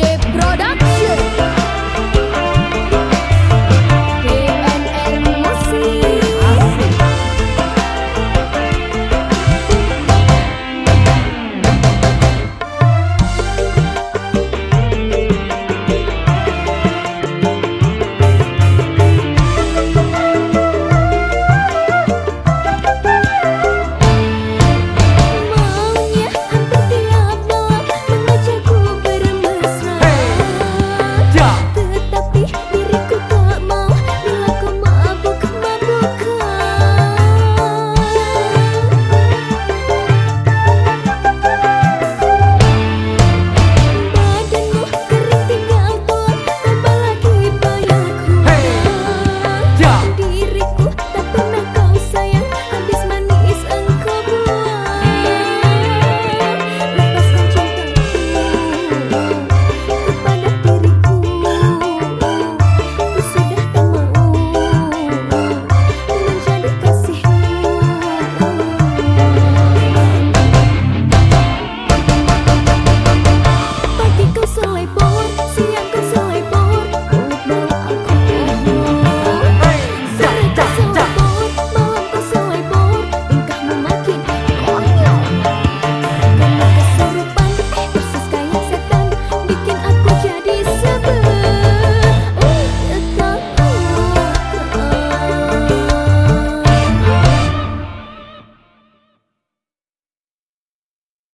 the product